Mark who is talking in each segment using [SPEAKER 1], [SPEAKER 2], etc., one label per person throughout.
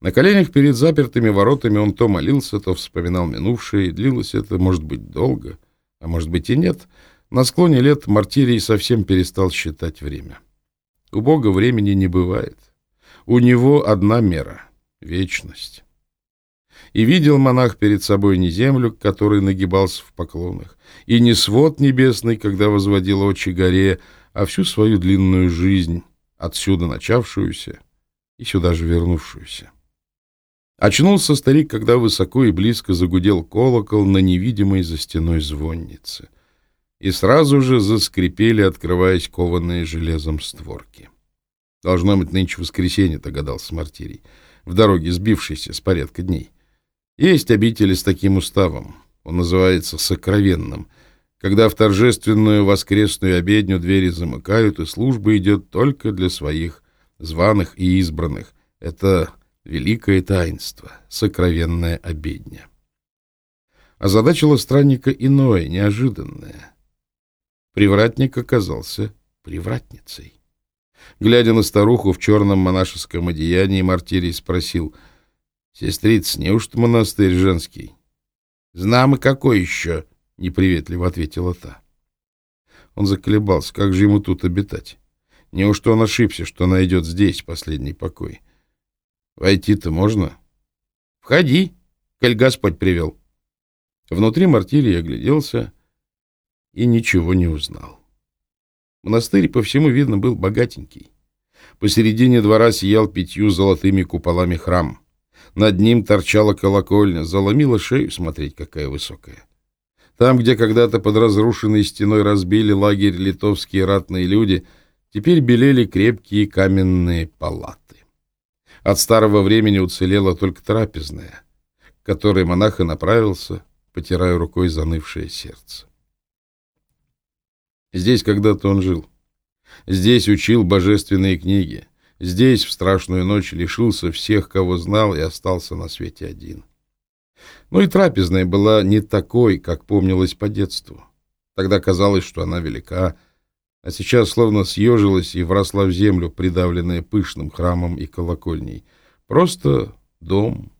[SPEAKER 1] На коленях перед запертыми воротами он то молился, то вспоминал минувшее, и длилось это, может быть, долго, а может быть и нет. На склоне лет Мартирий совсем перестал считать время. У Бога времени не бывает. У него одна мера — вечность. И видел монах перед собой не землю, к которой нагибался в поклонах, и не свод небесный, когда возводил очи горе, а всю свою длинную жизнь, отсюда начавшуюся и сюда же вернувшуюся. Очнулся старик, когда высоко и близко загудел колокол на невидимой за стеной звоннице. И сразу же заскрипели, открываясь кованные железом створки. Должно быть, нынче воскресенье, догадался Мартирий, в дороге сбившийся с порядка дней. Есть обители с таким уставом, он называется сокровенным, когда в торжественную воскресную обедню двери замыкают, и служба идет только для своих званых и избранных. Это великое таинство, сокровенная обедня. Озадачило странника иное, неожиданное. Привратник оказался привратницей. Глядя на старуху в черном монашеском одеянии, Мартирий спросил, «Сестрица, неужто монастырь женский?» «Знамо, какой еще?» — неприветливо ответила та. Он заколебался, как же ему тут обитать? Неужто он ошибся, что найдет здесь последний покой? Войти-то можно? Входи, коль Господь привел. Внутри мартирий огляделся и ничего не узнал. Монастырь, по всему видно, был богатенький. Посередине двора сиял пятью золотыми куполами храм. Над ним торчала колокольня, заломила шею смотреть, какая высокая. Там, где когда-то под разрушенной стеной разбили лагерь литовские ратные люди, теперь белели крепкие каменные палаты. От старого времени уцелела только трапезная, к которой монах и направился, потирая рукой занывшее сердце. Здесь когда-то он жил. Здесь учил божественные книги. Здесь в страшную ночь лишился всех, кого знал, и остался на свете один. Ну и трапезная была не такой, как помнилось по детству. Тогда казалось, что она велика, а сейчас словно съежилась и вросла в землю, придавленная пышным храмом и колокольней. Просто дом,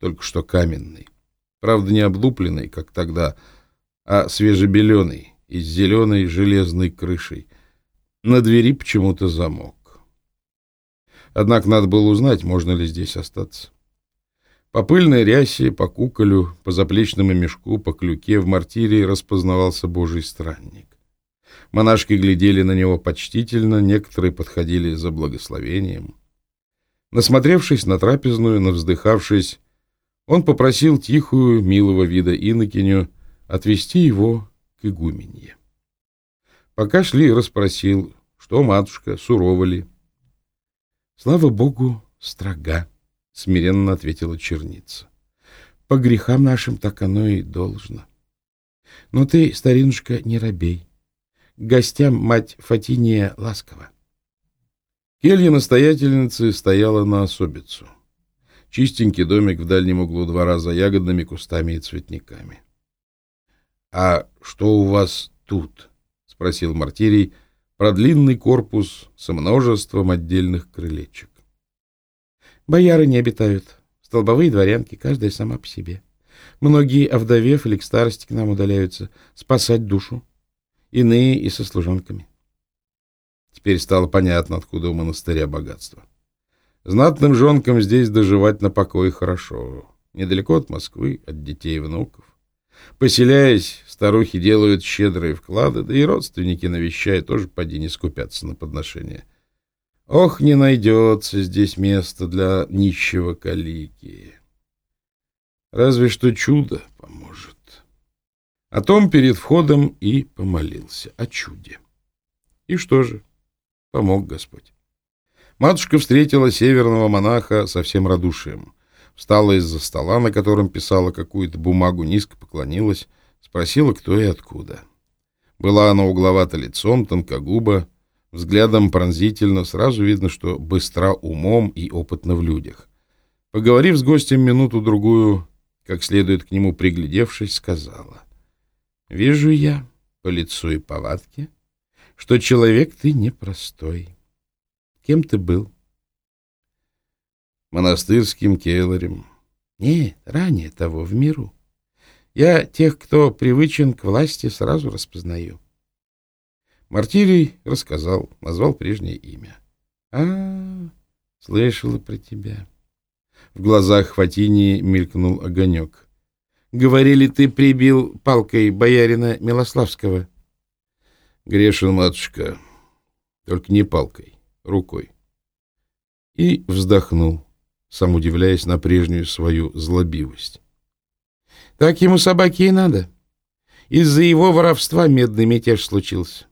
[SPEAKER 1] только что каменный. Правда, не облупленный, как тогда, а свежебеленый и с зеленой железной крышей. На двери почему-то замок. Однако надо было узнать, можно ли здесь остаться. По пыльной рясе, по куколю, по заплечному мешку, по клюке в мартире распознавался божий странник. Монашки глядели на него почтительно, некоторые подходили за благословением. Насмотревшись на трапезную, навздыхавшись, он попросил тихую, милого вида инокиню отвести его к игуменье. Пока шли, расспросил, что матушка, сурова ли. — Слава богу, строга, — смиренно ответила черница. — По грехам нашим так оно и должно. Но ты, старинушка, не робей гостям мать Фатиния ласково. Келья настоятельницы стояла на особицу. Чистенький домик в дальнем углу двора за ягодными кустами и цветниками. — А что у вас тут? — спросил Мартирий про длинный корпус со множеством отдельных крылечек. — Бояры не обитают. Столбовые дворянки, каждая сама по себе. Многие, овдовев или к старости к нам удаляются, спасать душу иные и со служанками. Теперь стало понятно, откуда у монастыря богатство. Знатным жонкам здесь доживать на покое хорошо, недалеко от Москвы, от детей и внуков. Поселяясь, старухи делают щедрые вклады, да и родственники, навещая, тоже поди не скупятся на подношения. Ох, не найдется здесь места для нищего калики. Разве что чудо поможет. О том перед входом и помолился, о чуде. И что же? Помог Господь. Матушка встретила северного монаха со всем радушием. Встала из-за стола, на котором писала какую-то бумагу, низко поклонилась, спросила, кто и откуда. Была она угловато лицом, тонкогуба, взглядом пронзительно, сразу видно, что быстра умом и опытна в людях. Поговорив с гостем минуту-другую, как следует к нему приглядевшись, сказала — Вижу я по лицу и повадке, что человек ты непростой. Кем ты был? монастырским келарем.
[SPEAKER 2] Не, ранее того, в миру. Я тех, кто привычен к власти, сразу распознаю.
[SPEAKER 1] Мартирий рассказал, назвал прежнее имя.
[SPEAKER 2] А, -а, -а слышала про тебя.
[SPEAKER 1] В глазах Хватини мелькнул огонек.
[SPEAKER 2] Говорили, ты прибил палкой боярина Милославского.
[SPEAKER 1] Грешен, матушка, только не палкой, рукой. И вздохнул, сам удивляясь на прежнюю свою злобивость.
[SPEAKER 2] Так ему собаки и надо. Из-за его воровства медный мятеж случился.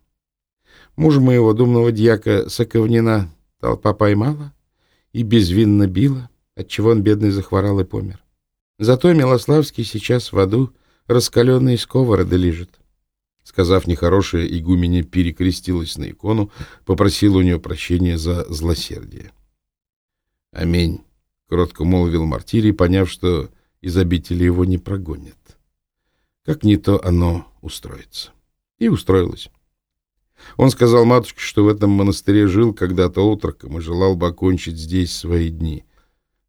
[SPEAKER 2] Мужа моего думного дьяка Соковнина толпа поймала и безвинно била, отчего он, бедный, захворал и помер. Зато Милославский сейчас в аду раскаленные сковороды лежит.
[SPEAKER 1] Сказав нехорошее, игуменя перекрестилась на икону, попросила у нее прощения за злосердие. «Аминь», — кротко молвил Мартирий, поняв, что из обители его не прогонят. Как не то оно устроится. И устроилось. Он сказал матушке, что в этом монастыре жил когда-то отроком и желал бы окончить здесь свои дни.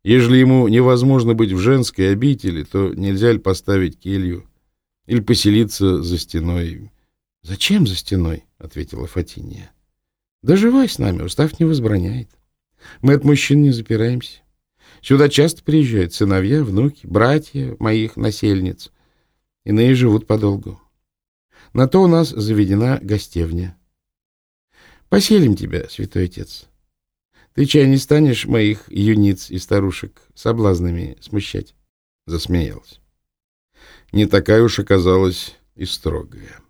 [SPEAKER 1] Ежели ему невозможно быть в женской обители, то нельзя ли поставить келью или поселиться за стеной?
[SPEAKER 2] — Зачем за стеной? — ответила Фатиния. — Доживай с нами, устав не возбраняет. Мы от мужчин не запираемся. Сюда часто приезжают сыновья, внуки, братья моих насельниц. Иные живут подолгу. На то у нас заведена гостевня. Поселим тебя, святой отец. Ты, чай, не станешь моих юниц и старушек соблазнами смущать?
[SPEAKER 1] Засмеялась. Не такая уж оказалась и строгая.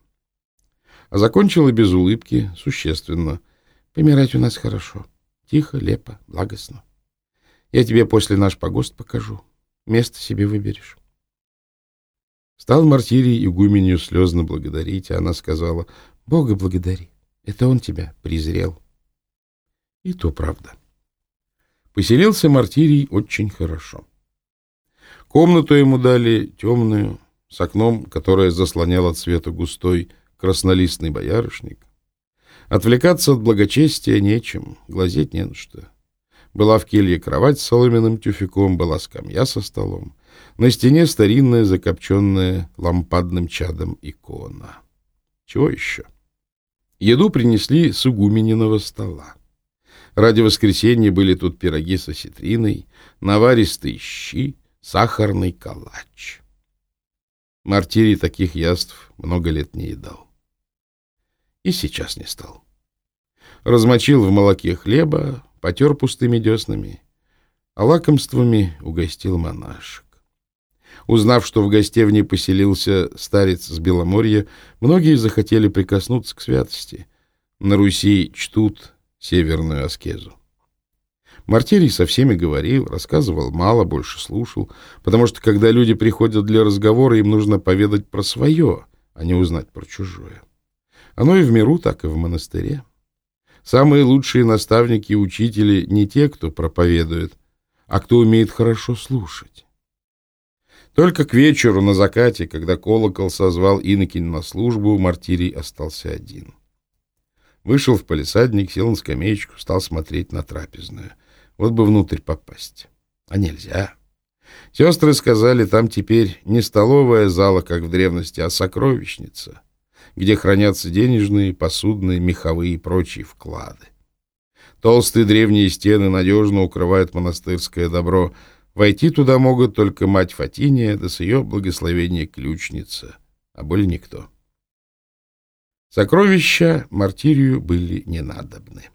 [SPEAKER 1] А закончила без улыбки, существенно.
[SPEAKER 2] Помирать у нас хорошо. Тихо, лепо, благостно. Я тебе после наш погост покажу. Место себе выберешь.
[SPEAKER 1] Стал Мартирий игуменью слезно благодарить, а она сказала, «Бога благодари. Это он тебя презрел. И то правда. Поселился Мартирий очень хорошо. Комнату ему дали темную, с окном, которое заслонял от густой краснолистный боярышник. Отвлекаться от благочестия нечем, глазеть не на что. Была в келье кровать с соломенным тюфяком, была скамья со столом. На стене старинная, закопченная лампадным чадом икона. Чего еще? — Еду принесли с угумениного стола. Ради воскресенья были тут пироги со ситриной, наваристые щи, сахарный калач. Мартирий таких яств много лет не едал. И сейчас не стал. Размочил в молоке хлеба, потер пустыми деснами, а лакомствами угостил монашек. Узнав, что в гостевне поселился старец с Беломорья, многие захотели прикоснуться к святости. На Руси чтут северную аскезу. Мартирий со всеми говорил, рассказывал мало, больше слушал, потому что, когда люди приходят для разговора, им нужно поведать про свое, а не узнать про чужое. Оно и в миру, так и в монастыре. Самые лучшие наставники и учители не те, кто проповедует, а кто умеет хорошо слушать. Только к вечеру на закате, когда колокол созвал Иннокень на службу, Мартирий остался один. Вышел в палисадник, сел на скамеечку, стал смотреть на трапезную. Вот бы внутрь попасть. А нельзя. Сестры сказали, там теперь не столовая зала, как в древности, а сокровищница, где хранятся денежные, посудные, меховые и прочие вклады. Толстые древние стены надежно укрывают монастырское добро — Войти туда могут только мать Фатиния, да с ее благословения ключница, а более никто. Сокровища мартирию были ненадобны.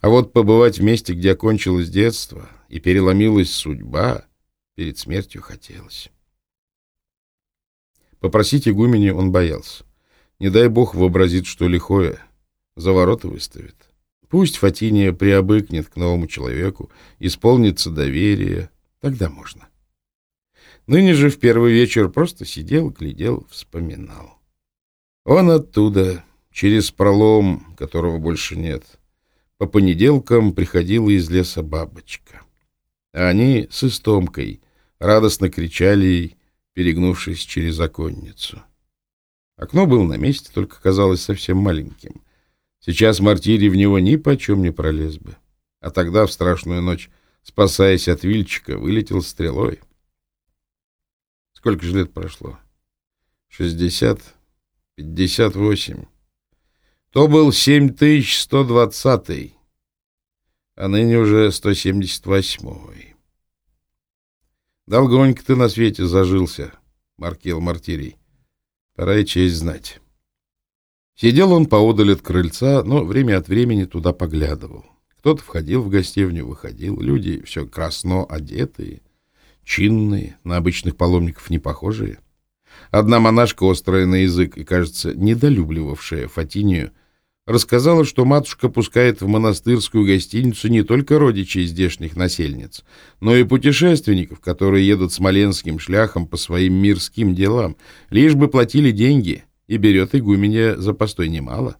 [SPEAKER 1] А вот побывать в месте, где окончилось детство и переломилась судьба, перед смертью хотелось. Попросить игумене он боялся. Не дай бог вообразит, что лихое, за ворота выставит. Пусть Фатиния приобыкнет к новому человеку, исполнится доверие, Тогда можно. Ныне же в первый вечер просто сидел, глядел, вспоминал. Он оттуда, через пролом, которого больше нет, по понеделкам приходила из леса бабочка. А они с истомкой радостно кричали ей, перегнувшись через оконницу. Окно было на месте, только казалось совсем маленьким. Сейчас мартирий в него ни почем не пролез бы. А тогда, в страшную ночь, спасаясь от Вильчика, вылетел стрелой. Сколько же лет прошло? Шестьдесят, пятьдесят восемь. То был семь тысяч сто двадцатый, а ныне уже сто семьдесят восьмой. Долгонько ты на свете зажился, Маркел Мартирий. Пора и честь знать. Сидел он поодаль от крыльца, но время от времени туда поглядывал. Кто-то входил в гостевню, выходил. Люди все красно одетые, чинные, на обычных паломников не похожие. Одна монашка, острая на язык и, кажется, недолюбливавшая Фатинию, рассказала, что матушка пускает в монастырскую гостиницу не только родичей здешних насельниц, но и путешественников, которые едут смоленским шляхом по своим мирским делам, лишь бы платили деньги, и берет игуменья за постой немало.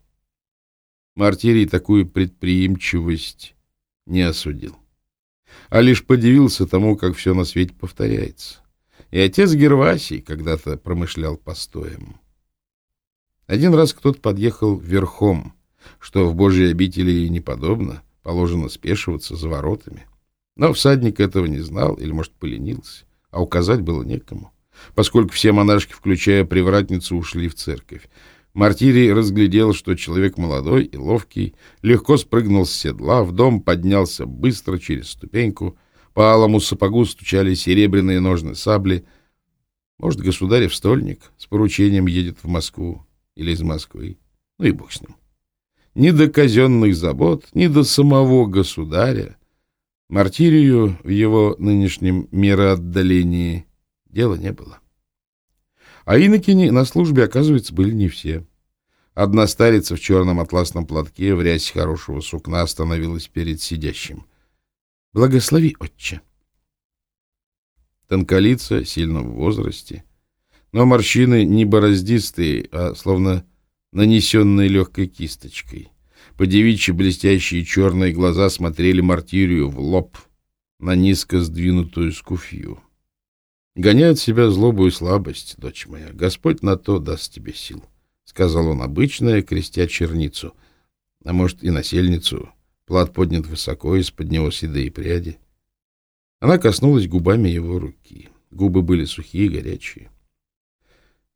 [SPEAKER 1] Мартирий такую предприимчивость не осудил, а лишь подивился тому, как все на свете повторяется. И отец Гервасий когда-то промышлял постоем. Один раз кто-то подъехал верхом, что в Божьей обители не подобно, положено спешиваться за воротами. Но всадник этого не знал или, может, поленился, а указать было некому, поскольку все монашки, включая привратницу, ушли в церковь. Мартирий разглядел, что человек молодой и ловкий, легко спрыгнул с седла, в дом поднялся быстро через ступеньку, по алому сапогу стучали серебряные ножны сабли. Может, государев стольник с поручением едет в Москву или из Москвы. Ну и бог с ним. Ни до казенных забот, ни до самого государя. Мартирию в его нынешнем мироотдалении дела не было. А инокини на службе, оказывается, были не все. Одна старица в черном атласном платке в рясе хорошего сукна остановилась перед сидящим. — Благослови, отче. Тонколица, сильно в возрасте, но морщины не бороздистые, а словно нанесенные легкой кисточкой. По блестящие черные глаза смотрели мартирию в лоб на низко сдвинутую скуфью. Гоняет себя злобу и слабость, дочь моя. Господь на то даст тебе сил, — сказал он обычное, крестя черницу, а может и насельницу. Плат поднят высоко, из-под него седые пряди. Она коснулась губами его руки. Губы были сухие, горячие.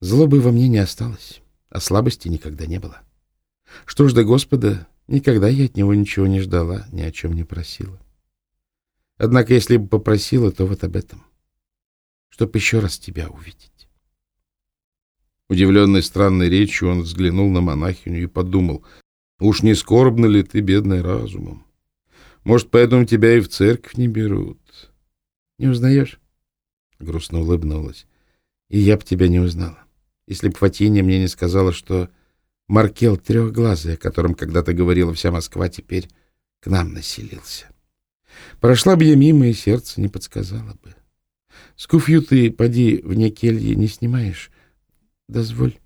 [SPEAKER 1] Злобы во мне не осталось, а слабости никогда не было. Что ж до Господа, никогда я от него ничего не ждала, ни о чем не просила. Однако, если бы попросила, то вот об этом. Чтоб еще раз тебя увидеть. Удивленный странной речью, он взглянул на монахиню и подумал, уж не скорбно ли ты, бедный, разумом? Может, поэтому тебя и в церковь не берут? Не узнаешь? Грустно улыбнулась. И я б тебя не узнала если б Фатиния мне не сказала, что Маркел трехглазый, о котором когда-то говорила вся Москва, теперь к нам населился. Прошла бы я мимо, и сердце не подсказало бы. Скуфью ты, поди, вне кельи не снимаешь. Дозволь.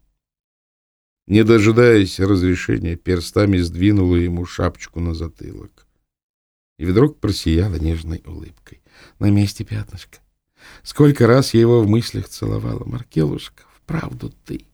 [SPEAKER 1] Не дожидаясь разрешения, перстами сдвинула ему шапочку на затылок. И вдруг просияла нежной улыбкой. На месте пятнышко. Сколько раз я его в мыслях целовала. Маркелушка, правду ты.